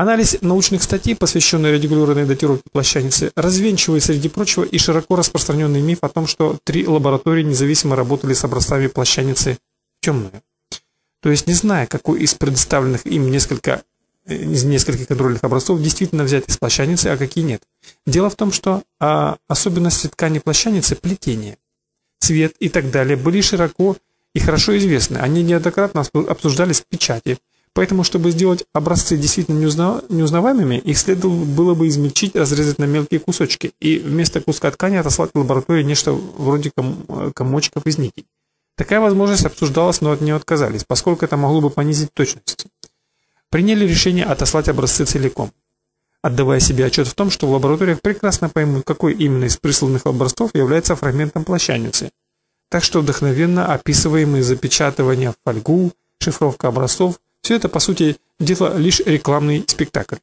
Анализ научных статей, посвященный радиоуглеродной датировке плащаницы, развенчивает среди прочего и широко распространенный миф о том, что три лаборатории независимо работали с образцами плащаницы в темную. То есть не зная, какой из предоставленных им несколько э, из нескольких контрольных образцов действительно взять из плащаницы, а какие нет. Дело в том, что а, особенности ткани плащаницы – плетение, цвет и так далее были широко и хорошо известны. Они неоднократно обсуждались в печати. Поэтому, чтобы сделать образцы действительно неузнаваемыми, их следовало было бы измельчить, разрезать на мелкие кусочки и вместо куска ткани отослать в лабораторию нечто вроде ком комочков из нитей. Такая возможность обсуждалась, но от нее отказались, поскольку это могло бы понизить точность. Приняли решение отослать образцы целиком, отдавая себе отчет в том, что в лабораториях прекрасно поймут, какой именно из присланных образцов является фрагментом плащаницы. Так что вдохновенно описываемые запечатывания в фольгу, шифровка образцов – все это, по сути дела, лишь рекламный спектакль.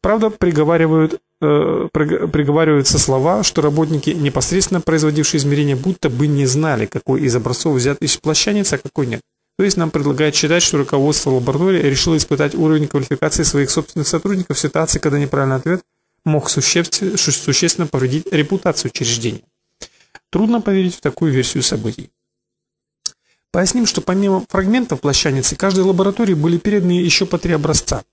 Правда, приговаривают, э, приговариваются слова, что работники, непосредственно производившие измерения, будто бы не знали, какой из образцов взят из плащаницы, а какой нет. То есть нам предлагают считать, что руководство лаборатории решило испытать уровень квалификации своих собственных сотрудников в ситуации, когда неправильный ответ мог существенно повредить репутацию учреждения. Трудно поверить в такую версию событий. Поясним, что помимо фрагментов плащаницы, каждой лаборатории были переданы еще по три образца –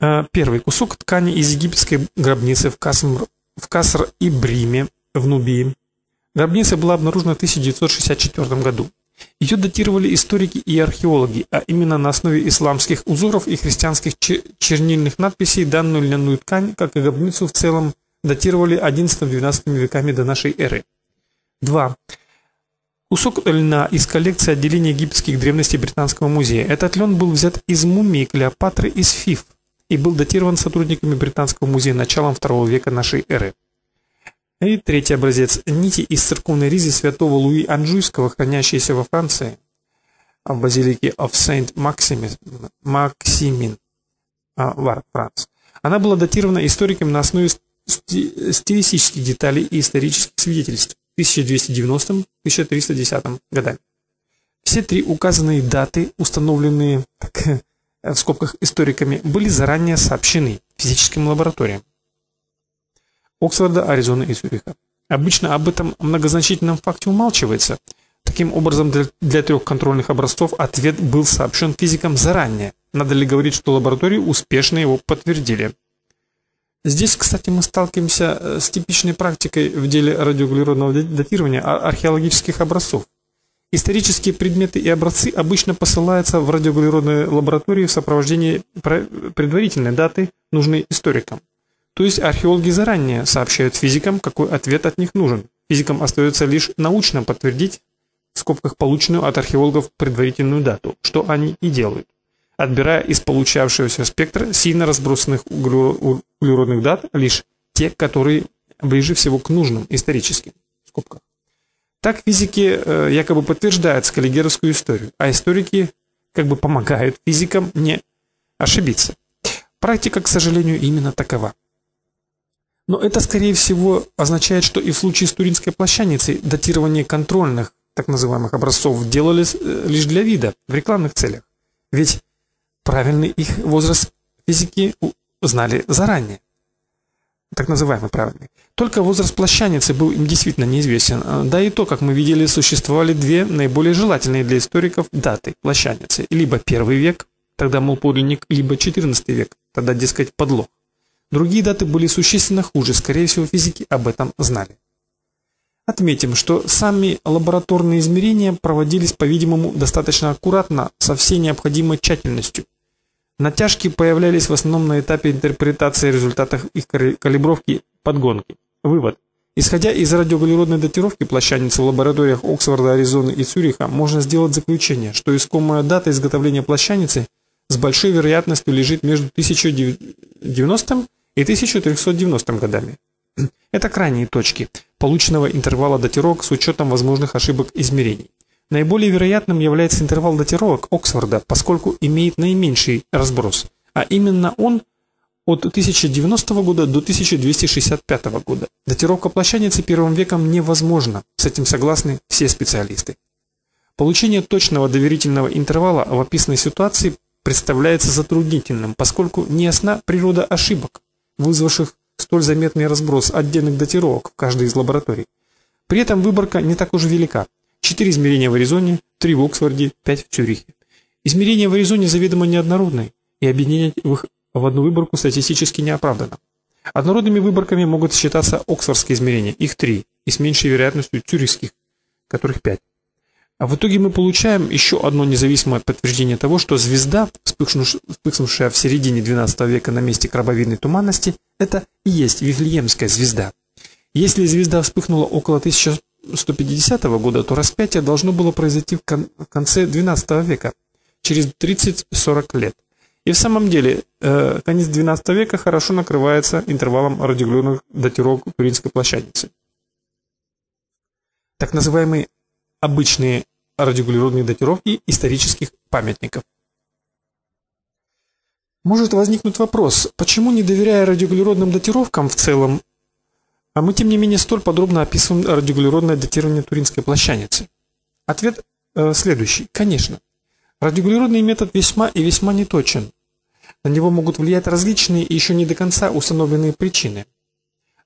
Э, первый. Кусок ткани из египетской гробницы в, Касм, в Каср-Ибриме в Нубии. Гробница была обнаружена в 1964 году. Ее датировали историки и археологи, а именно на основе исламских узоров и христианских чернильных надписей данную льняную ткань, как и гробницу в целом, датировали XI-XII веками до нашей эры. 2. Кусок льна из коллекции отделения египетских древностей Британского музея. Этот лен был взят из мумии Клеопатры из Фиф, и был датирован сотрудниками Британского музея началом II века нашей эры. И третий образец – нити из церковной ризи святого Луи Анжуйского, хранящиеся во Франции, в базилике of Saint Maximin, в Франц. Она была датирована историками на основе стилистических деталей и исторических свидетельств 1290-1310 годами. Все три указанные даты, установленные так, Э, в скобках историками, были заранее сообщены физическим лабораториям Оксфорда, Аризоны и Цюриха. Обычно об этом многозначительном факте умалчивается. Таким образом, для, для трех контрольных образцов ответ был сообщен физикам заранее. Надо ли говорить, что лаборатории успешно его подтвердили. Здесь, кстати, мы сталкиваемся э, с типичной практикой в деле радиоуглеродного датирования археологических образцов. Исторические предметы и образцы обычно посылаются в радиоуглеродные лаборатории в сопровождении предварительной даты, нужной историкам. То есть археологи заранее сообщают физикам, какой ответ от них нужен. Физикам остается лишь научно подтвердить в скобках полученную от археологов предварительную дату, что они и делают, отбирая из получавшегося спектра сильно разбросанных углеродных дат лишь те, которые ближе всего к нужным историческим в скобках. Так физики э, якобы подтверждают скаллигеровскую историю, а историки как бы помогают физикам не ошибиться. Практика, к сожалению, именно такова. Но это, скорее всего, означает, что и в случае с Туринской плащаницей датирование контрольных, так называемых образцов, делали э, лишь для вида, в рекламных целях. Ведь правильный их возраст физики знали заранее так называемый правильный. Только возраст плащаницы был им действительно неизвестен. А, да и то, как мы видели, существовали две наиболее желательные для историков даты плащаницы. Либо первый век, тогда, мол, подлинник, либо 14 век, тогда, дескать, подлог. Другие даты были существенно хуже, скорее всего, физики об этом знали. Отметим, что сами лабораторные измерения проводились, по-видимому, достаточно аккуратно, со всей необходимой тщательностью. Натяжки появлялись в основном на этапе интерпретации результатов их калибровки подгонки. Вывод. Исходя из радиоуглеродной датировки плащаницы в лабораториях Оксфорда, Аризоны и Цюриха, можно сделать заключение, что искомая дата изготовления плащаницы с большой вероятностью лежит между 1090 и 1390 годами. Это крайние точки полученного интервала датировок с учетом возможных ошибок измерений. Наиболее вероятным является интервал датировок Оксфорда, поскольку имеет наименьший разброс, а именно он от 1090 года до 1265 года. Датировка плащаницы первым веком невозможна, с этим согласны все специалисты. Получение точного доверительного интервала в описанной ситуации представляется затруднительным, поскольку неясна природа ошибок, вызвавших столь заметный разброс отдельных датировок в каждой из лабораторий. При этом выборка не так уж велика. Четыре измерения в Аризоне, три в Оксфорде, пять в Цюрихе. Измерения в Аризоне заведомо неоднородны, и объединять их в одну выборку статистически неоправданно. Однородными выборками могут считаться оксфордские измерения, их три, и с меньшей вероятностью цюрихских, которых пять. А в итоге мы получаем еще одно независимое подтверждение того, что звезда, вспыхнувшая в середине XII века на месте крабовидной туманности, это и есть Вифлеемская звезда. Если звезда вспыхнула около 1150 года, то распятие должно было произойти в конце XII века, через 30-40 лет. И в самом деле, э, конец XII века хорошо накрывается интервалом радиоуглеродных датировок Туринской площадницы. Так называемые обычные радиоуглеродные датировки исторических памятников. Может возникнуть вопрос, почему не доверяя радиоуглеродным датировкам в целом, а мы тем не менее столь подробно описываем радиоуглеродное датирование Туринской плащаницы? Ответ э, следующий. Конечно. Радиоуглеродный метод весьма и весьма неточен. На него могут влиять различные и еще не до конца установленные причины.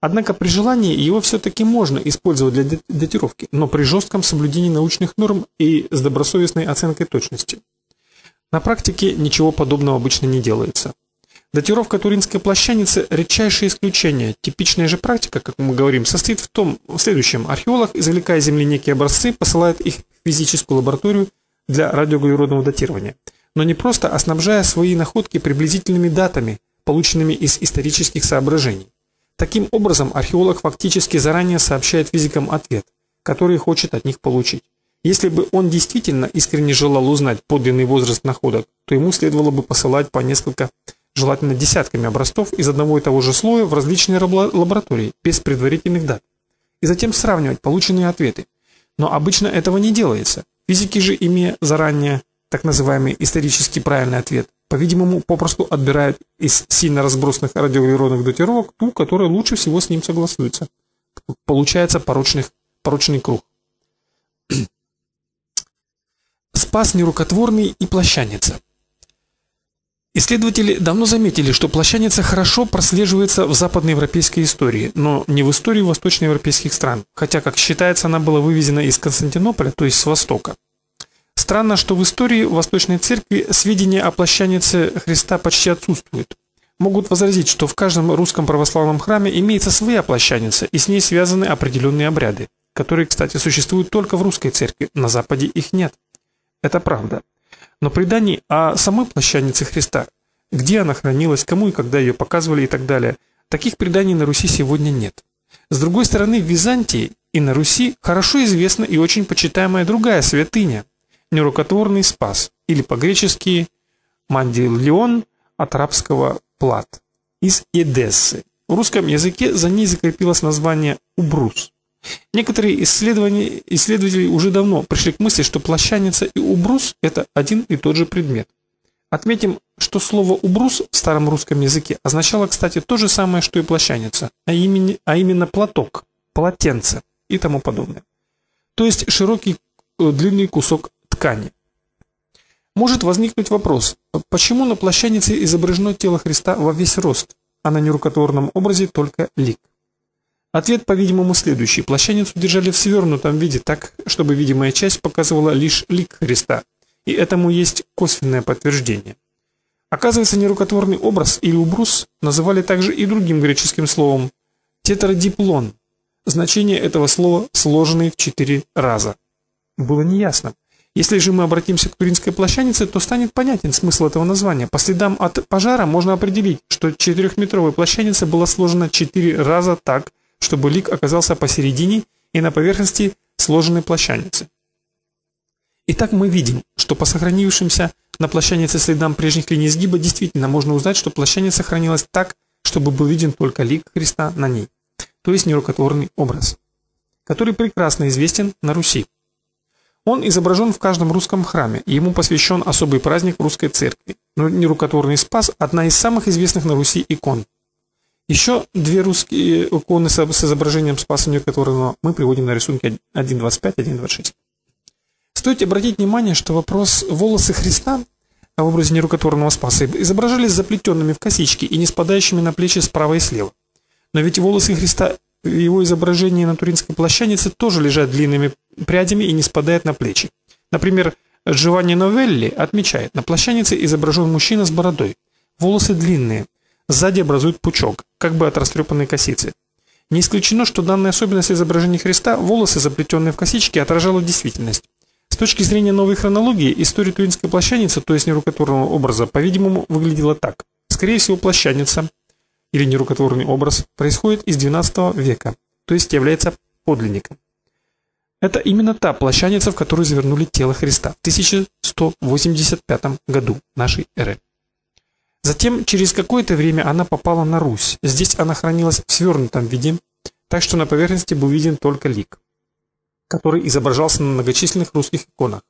Однако при желании его все-таки можно использовать для датировки, но при жестком соблюдении научных норм и с добросовестной оценкой точности. На практике ничего подобного обычно не делается. Датировка туринской плащаницы – редчайшее исключение. Типичная же практика, как мы говорим, состоит в том, в следующем. Археолог, извлекая из земли некие образцы, посылает их в физическую лабораторию для радиоуглеродного датирования. Но не просто, а снабжая свои находки приблизительными датами, полученными из исторических соображений. Таким образом, археолог фактически заранее сообщает физикам ответ, который хочет от них получить. Если бы он действительно искренне желал узнать подлинный возраст находок, то ему следовало бы посылать по несколько, желательно десятками образцов из одного и того же слоя в различные лаборатории, без предварительных дат, и затем сравнивать полученные ответы. Но обычно этого не делается. Физики же, имея заранее так называемый исторически правильный ответ, по-видимому, попросту отбирают из сильно разбросанных радиоуглеродных датировок ту, которая лучше всего с ним согласуется. Получается порочный, порочный круг. Спас нерукотворный и плащаница. Исследователи давно заметили, что плащаница хорошо прослеживается в западноевропейской истории, но не в истории восточноевропейских стран, хотя, как считается, она была вывезена из Константинополя, то есть с востока. Странно, что в истории Восточной Церкви сведения о плащанице Христа почти отсутствуют. Могут возразить, что в каждом русском православном храме имеется своя плащаница, и с ней связаны определенные обряды, которые, кстати, существуют только в русской церкви, на Западе их нет. Это правда. Но преданий о самой плащанице Христа, где она хранилась, кому и когда ее показывали и так далее, таких преданий на Руси сегодня нет. С другой стороны, в Византии и на Руси хорошо известна и очень почитаемая другая святыня – нерукотворный спас, или по-гречески мандилион от арабского плат, из Эдессы. В русском языке за ней закрепилось название убрус. Некоторые исследователи уже давно пришли к мысли, что плащаница и убрус – это один и тот же предмет. Отметим, что слово «убрус» в старом русском языке означало, кстати, то же самое, что и плащаница, а именно, а именно платок, полотенце и тому подобное. То есть широкий э, длинный кусок ткани. Может возникнуть вопрос, почему на плащанице изображено тело Христа во весь рост, а на нерукотворном образе только лик? Ответ, по-видимому, следующий. Плащаницу держали в свернутом виде так, чтобы видимая часть показывала лишь лик Христа, и этому есть косвенное подтверждение. Оказывается, нерукотворный образ или убрус называли также и другим греческим словом тетрадиплон. Значение этого слова сложенный в четыре раза. Было неясно, если же мы обратимся к Туринской плащанице, то станет понятен смысл этого названия. По следам от пожара можно определить, что четырехметровая плащаница была сложена четыре раза так, чтобы лик оказался посередине и на поверхности сложенной плащаницы. Итак, мы видим, что по сохранившимся на плащанице следам прежних линий сгиба действительно можно узнать, что плащаница сохранилась так, чтобы был виден только лик Христа на ней, то есть нерукотворный образ, который прекрасно известен на Руси. Он изображен в каждом русском храме, и ему посвящен особый праздник русской церкви. Нерукотворный спас – одна из самых известных на Руси икон. Еще две русские иконы с изображением спаса нерукотворного мы приводим на рисунке 1.25, 1.26. Стоит обратить внимание, что вопрос волосы Христа в образе нерукотворного спаса изображались заплетенными в косички и не спадающими на плечи справа и слева. Но ведь волосы Христа в его изображении на Туринской плащанице тоже лежат длинными прядями и не спадают на плечи. Например, Джованни Новелли отмечает, на плащанице изображен мужчина с бородой. Волосы длинные, сзади образуют пучок, как бы от растрепанной косицы. Не исключено, что данная особенность изображения Христа, волосы, заплетенные в косички, отражала действительность. С точки зрения новой хронологии, история Туринской плащаницы, то есть нерукотворного образа, по-видимому, выглядела так. Скорее всего, плащаница, или нерукотворный образ, происходит из XII века, то есть является подлинником. Это именно та плащаница, в которую завернули тело Христа в 1185 году нашей эры. Затем, через какое-то время она попала на Русь. Здесь она хранилась в свернутом виде, так что на поверхности был виден только лик, который изображался на многочисленных русских иконах.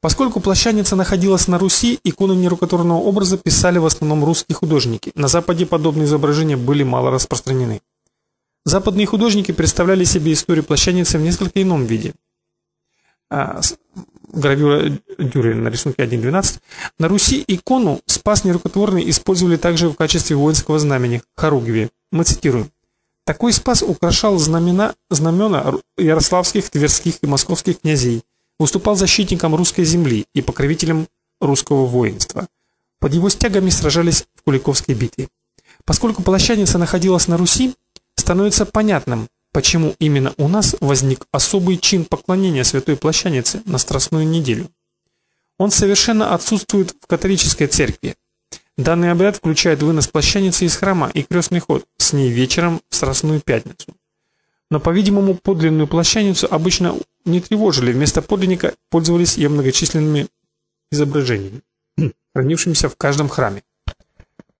Поскольку плащаница находилась на Руси, иконы нерукотворного образа писали в основном русские художники. На Западе подобные изображения были мало распространены. Западные художники представляли себе историю плащаницы в несколько ином виде. Гравюра Дюрина на рисунке 1.12. На Руси икону спас нерукотворный использовали также в качестве воинского знамени – хоругви. Мы цитируем. Такой спас украшал знамена, знамена ярославских, тверских и московских князей, выступал защитником русской земли и покровителем русского воинства. Под его стягами сражались в Куликовской битве. Поскольку плащаница находилась на Руси, становится понятным, почему именно у нас возник особый чин поклонения Святой Плащанице на Страстную неделю. Он совершенно отсутствует в католической церкви. Данный обряд включает вынос плащаницы из храма и крестный ход с ней вечером в Страстную пятницу. Но, по-видимому, подлинную плащаницу обычно не тревожили, вместо подлинника пользовались ее многочисленными изображениями, хранившимися в каждом храме.